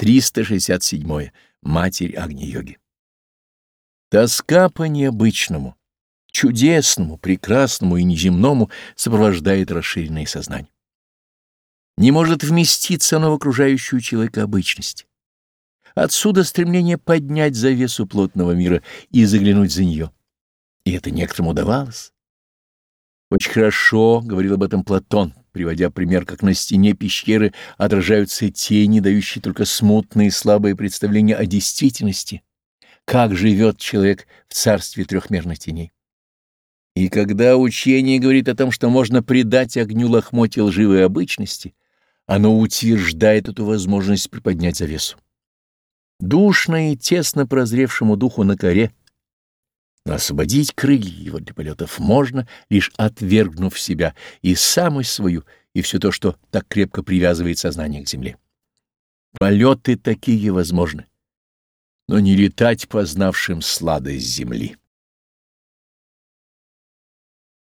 367. Матерь Агни-йоги. Тоска по необычному, чудесному, прекрасному и неземному сопровождает расширенное сознание. Не может вместиться оно в окружающую человека обычность. Отсюда стремление поднять завесу плотного мира и заглянуть за нее. И это некоторым удавалось. Очень хорошо говорил об этом Платон, приводя пример, как на стене пещеры отражаются тени, дающие только смутные и слабые представления о действительности, как живет человек в царстве трехмерных теней. И когда учение говорит о том, что можно придать огню лохмотья лживой обычности, оно утверждает эту возможность приподнять завесу. Душно и тесно прозревшему духу на коре, освободить крылья его для полетов можно, лишь отвергнув себя и самость свою, и все то, что так крепко привязывает сознание к земле. Полеты такие возможны, но не летать познавшим сладость земли.